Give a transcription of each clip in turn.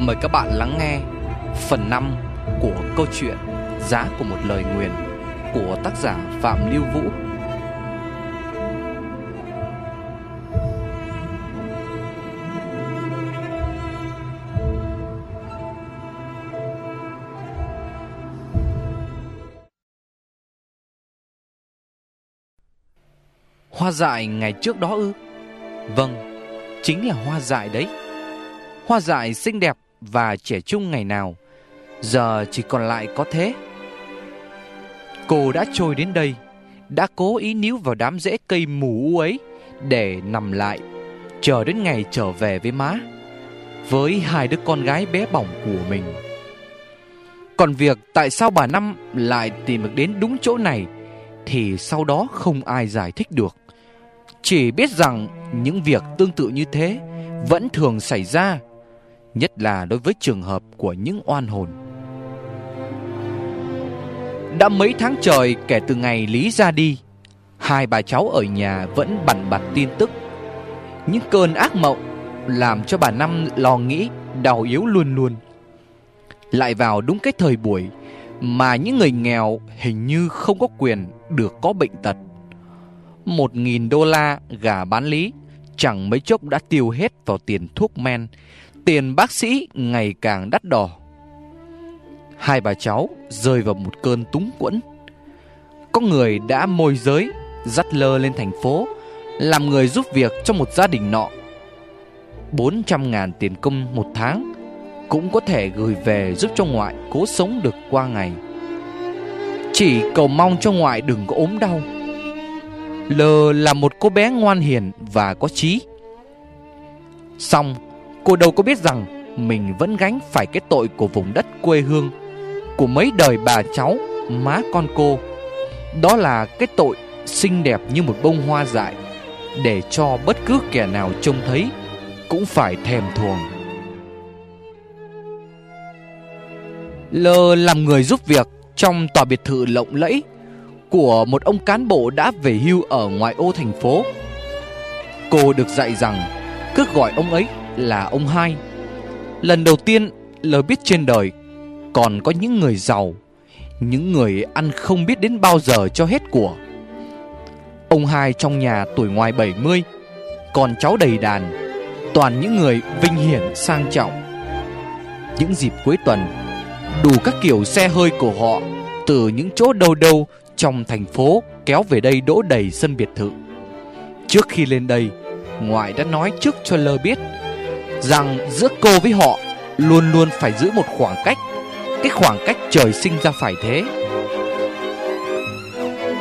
Mời các bạn lắng nghe phần 5 của câu chuyện Giá của một lời nguyền của tác giả Phạm Lưu Vũ. Hoa dại ngày trước đó ư? Vâng, chính là hoa dại đấy. Hoa dại xinh đẹp và trẻ trung ngày nào. Giờ chỉ còn lại có thế. Cô đã trôi đến đây, Đã cố ý níu vào đám rễ cây mù u ấy Để nằm lại, Chờ đến ngày trở về với má, Với hai đứa con gái bé bỏng của mình. Còn việc tại sao bà Năm lại tìm được đến đúng chỗ này Thì sau đó không ai giải thích được. Chỉ biết rằng những việc tương tự như thế Vẫn thường xảy ra Nhất là đối với trường hợp của những oan hồn. Đã mấy tháng trời kể từ ngày Lý ra đi, Hai bà cháu ở nhà vẫn bằn bặt tin tức. Những cơn ác mộng Làm cho bà Năm lo nghĩ, Đau yếu luôn luôn. Lại vào đúng cái thời buổi Mà những người nghèo hình như không có quyền được có bệnh tật. Một nghìn đô la gà bán lý, Chẳng mấy chốc đã tiêu hết vào tiền thuốc men Tiền bác sĩ ngày càng đắt đỏ. Hai bà cháu rơi vào một cơn túng quẫn. Có người đã môi giới, Dắt lơ lên thành phố, Làm người giúp việc cho một gia đình nọ. 400 ngàn tiền công một tháng Cũng có thể gửi về giúp cho ngoại cố sống được qua ngày. Chỉ cầu mong cho ngoại đừng có ốm đau. Lờ là một cô bé ngoan hiền và có trí. Xong Cô đâu có biết rằng Mình vẫn gánh phải cái tội của vùng đất quê hương, Của mấy đời bà cháu, Má con cô. Đó là cái tội xinh đẹp như một bông hoa dại, Để cho bất cứ kẻ nào trông thấy Cũng phải thèm thuồng. Lờ làm người giúp việc Trong tòa biệt thự lộng lẫy Của một ông cán bộ đã về hưu ở ngoại ô thành phố. Cô được dạy rằng, Cứ gọi ông ấy là ông hai. Lần đầu tiên Lờ biết trên đời Còn có những người giàu, Những người ăn không biết đến bao giờ cho hết của. Ông hai trong nhà tuổi ngoài 70 Còn cháu đầy đàn, Toàn những người vinh hiển sang trọng. Những dịp cuối tuần, Đủ các kiểu xe hơi của họ Từ những chỗ đâu đâu Trong thành phố kéo về đây đỗ đầy sân biệt thự. Trước khi lên đây, Ngoại đã nói trước cho Lơ biết rằng giữa cô với họ luôn luôn phải giữ một khoảng cách, cái khoảng cách trời sinh ra phải thế.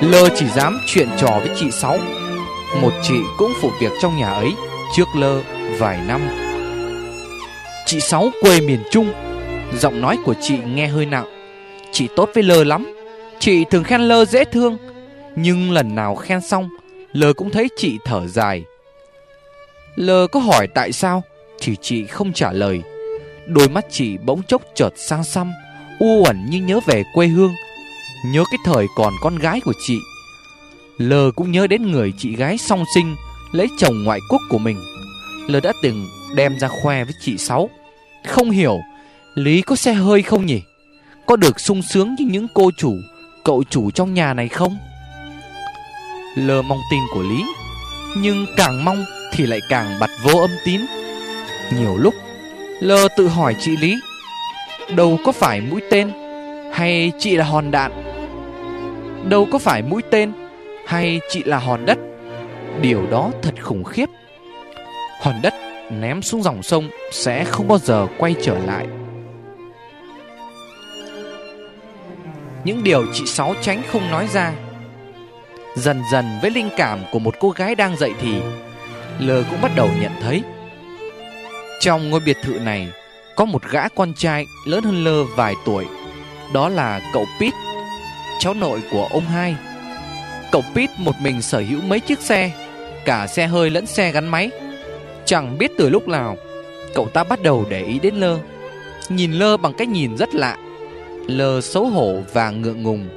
Lơ chỉ dám chuyện trò với chị sáu, một chị cũng phụ việc trong nhà ấy trước lơ vài năm. Chị sáu quê miền trung, giọng nói của chị nghe hơi nặng. Chị tốt với lơ lắm, chị thường khen lơ dễ thương, nhưng lần nào khen xong, lơ cũng thấy chị thở dài. Lơ có hỏi tại sao thì chị không trả lời. Đôi mắt chị bỗng chốc chợt sang xăm, U uẩn như nhớ về quê hương, Nhớ cái thời còn con gái của chị. Lờ cũng nhớ đến người chị gái song sinh, Lấy chồng ngoại quốc của mình. Lờ đã từng đem ra khoe với chị Sáu. Không hiểu, Lý có xe hơi không nhỉ? Có được sung sướng như những cô chủ, Cậu chủ trong nhà này không? Lờ mong tin của Lý, Nhưng càng mong thì lại càng bật vô âm tín nhiều lúc, Lơ tự hỏi chị Lý, Đâu có phải mũi tên Hay chị là hòn đạn? Đâu có phải mũi tên Hay chị là hòn đất? Điều đó thật khủng khiếp. Hòn đất ném xuống dòng sông Sẽ không bao giờ quay trở lại. Những điều chị Sáu tránh không nói ra, Dần dần với linh cảm của một cô gái đang dậy thì Lờ cũng bắt đầu nhận thấy trong ngôi biệt thự này, Có một gã con trai lớn hơn Lơ vài tuổi. Đó là cậu Pete, Cháu nội của ông hai. Cậu Pete một mình sở hữu mấy chiếc xe, Cả xe hơi lẫn xe gắn máy. Chẳng biết từ lúc nào, Cậu ta bắt đầu để ý đến Lơ. Nhìn Lơ bằng cách nhìn rất lạ. Lơ xấu hổ và ngượng ngùng.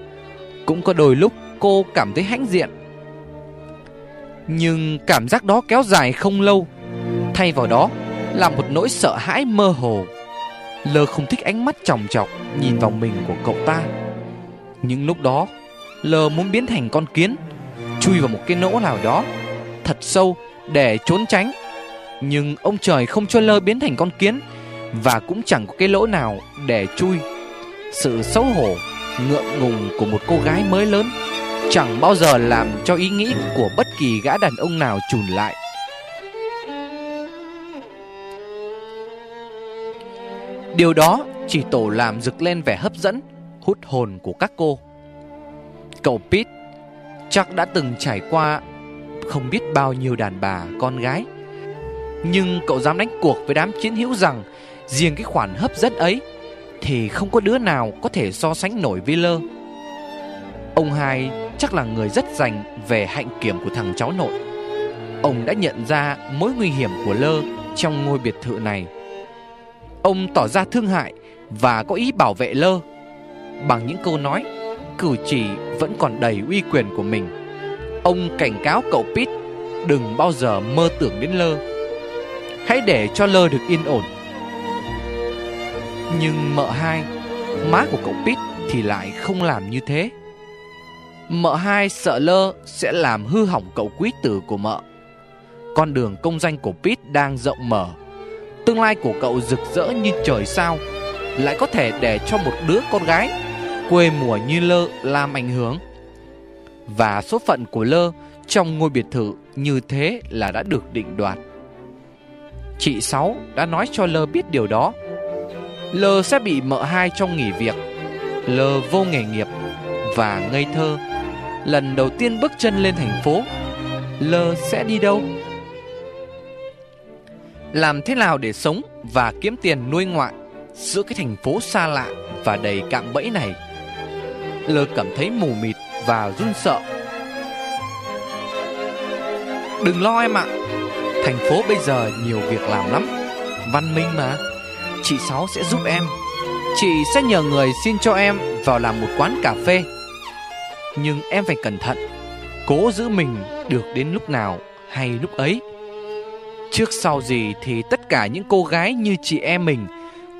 Cũng có đôi lúc cô cảm thấy hãnh diện. Nhưng cảm giác đó kéo dài không lâu. Thay vào đó là một nỗi sợ hãi mơ hồ Lơ không thích ánh mắt chòng chọc nhìn vào mình của cậu ta. Những lúc đó, Lơ muốn biến thành con kiến, chui vào một cái nỗ nào đó thật sâu để trốn tránh. Nhưng ông trời không cho Lơ biến thành con kiến và cũng chẳng có cái lỗ nào để chui. Sự xấu hổ, ngượng ngùng của một cô gái mới lớn chẳng bao giờ làm cho ý nghĩ của bất kỳ gã đàn ông nào chùn lại. Điều đó chỉ tổ làm rực lên vẻ hấp dẫn, hút hồn của các cô. Cậu Pete chắc đã từng trải qua không biết bao nhiêu đàn bà, con gái. Nhưng cậu dám đánh cuộc với đám chiến hữu rằng riêng cái khoản hấp dẫn ấy thì không có đứa nào có thể so sánh nổi với Lơ. Ông hai chắc là người rất dành về hạnh kiểm của thằng cháu nội. Ông đã nhận ra mối nguy hiểm của Lơ trong ngôi biệt thự này. Ông tỏ ra thương hại và có ý bảo vệ Lơ bằng những câu nói cử chỉ vẫn còn đầy uy quyền của mình. Ông cảnh cáo cậu Pít đừng bao giờ mơ tưởng đến Lơ. Hãy để cho Lơ được yên ổn. Nhưng mợ hai, má của cậu Pít thì lại không làm như thế. Mợ hai sợ Lơ sẽ làm hư hỏng cậu quý tử của mợ. Con đường công danh của Pít đang rộng mở. Tương lai của cậu rực rỡ như trời sao, lại có thể để cho một đứa con gái quê mùa như Lơ làm ảnh hưởng. Và số phận của Lơ trong ngôi biệt thự như thế là đã được định đoạt. Chị Sáu đã nói cho Lơ biết điều đó. Lơ sẽ bị mợ hai trong nghỉ việc. Lơ vô nghề nghiệp và ngây thơ. Lần đầu tiên bước chân lên thành phố, Lơ sẽ đi đâu? Làm thế nào để sống và kiếm tiền nuôi ngoại giữa cái thành phố xa lạ và đầy cạm bẫy này? Lơ cảm thấy mù mịt và run sợ. Đừng lo em ạ. Thành phố bây giờ nhiều việc làm lắm. Văn minh mà. Chị Sáu sẽ giúp em. Chị sẽ nhờ người xin cho em vào làm một quán cà phê. Nhưng em phải cẩn thận. Cố giữ mình được đến lúc nào hay lúc ấy. Trước sau gì thì tất cả những cô gái như chị em mình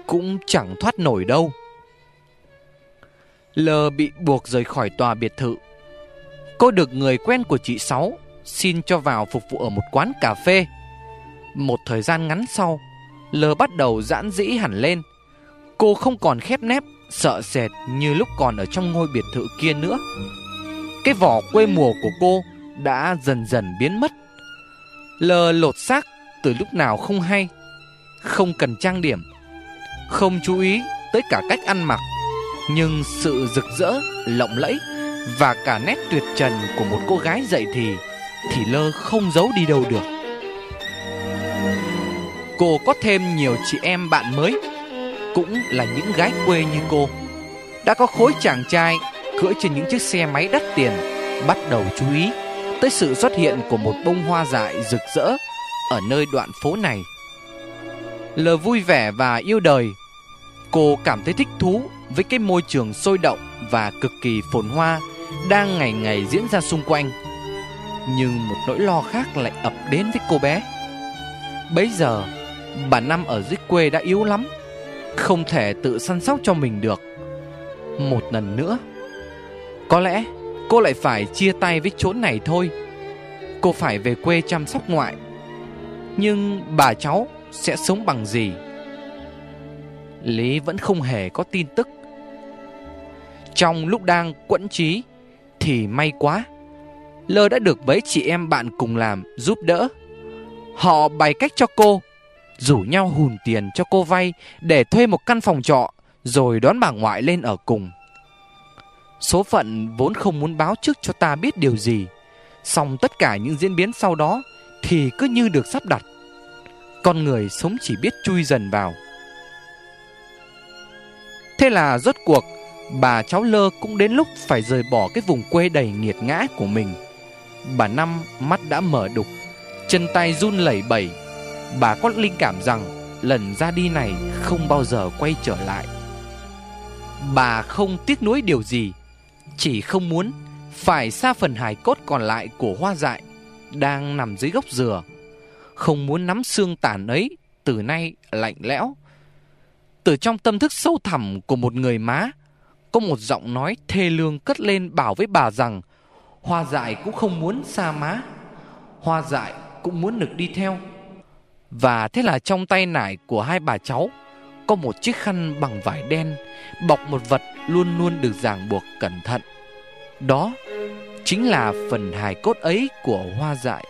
Cũng chẳng thoát nổi đâu L bị buộc rời khỏi tòa biệt thự. Cô được người quen của chị Sáu xin cho vào phục vụ ở một quán cà phê. Một thời gian ngắn sau, L bắt đầu giãn dĩ hẳn lên. Cô không còn khép nép, sợ sệt như lúc còn ở trong ngôi biệt thự kia nữa. Cái vỏ quê mùa của cô đã dần dần biến mất. L lột xác từ lúc nào không hay, không cần trang điểm, không chú ý tới cả cách ăn mặc nhưng sự rực rỡ, lộng lẫy và cả nét tuyệt trần của một cô gái dậy thì thì lơ không giấu đi đâu được. Cô có thêm nhiều chị em bạn mới, cũng là những gái quê như cô. Đã có khối chàng trai cưỡi trên những chiếc xe máy đắt tiền bắt đầu chú ý tới sự xuất hiện của một bông hoa dại rực rỡ ở nơi đoạn phố này. Lờ vui vẻ và yêu đời, cô cảm thấy thích thú với cái môi trường sôi động và cực kỳ phồn hoa đang ngày ngày diễn ra xung quanh. Nhưng một nỗi lo khác lại ập đến với cô bé. Bấy giờ, bà Năm ở dưới quê đã yếu lắm, không thể tự săn sóc cho mình được. Một lần nữa, có lẽ cô lại phải chia tay với chốn này thôi. Cô phải về quê chăm sóc ngoại. Nhưng bà cháu sẽ sống bằng gì? Lý vẫn không hề có tin tức. Trong lúc đang quẫn trí Thì may quá, Lơ đã được mấy chị em bạn cùng làm giúp đỡ. Họ bày cách cho cô, Rủ nhau hùn tiền cho cô vay Để thuê một căn phòng trọ Rồi đón bà ngoại lên ở cùng. Số phận vốn không muốn báo trước cho ta biết điều gì Xong tất cả những diễn biến sau đó Thì cứ như được sắp đặt. Con người sống chỉ biết chui dần vào Thế là rốt cuộc bà cháu Lơ cũng đến lúc phải rời bỏ cái vùng quê đầy nghiệt ngã của mình. Bà Năm mắt đã mở đục, chân tay run lẩy bẩy. Bà có linh cảm rằng lần ra đi này không bao giờ quay trở lại. Bà không tiếc nuối điều gì, chỉ không muốn phải xa phần hài cốt còn lại của hoa dại đang nằm dưới gốc dừa. Không muốn nắm xương tàn ấy từ nay lạnh lẽo. Từ trong tâm thức sâu thẳm của một người má, có một giọng nói thê lương cất lên bảo với bà rằng Hoa dại cũng không muốn xa má, hoa dại cũng muốn được đi theo. Và thế là trong tay nải của hai bà cháu có một chiếc khăn bằng vải đen bọc một vật luôn luôn được ràng buộc cẩn thận. Đó chính là phần hài cốt ấy của hoa dại.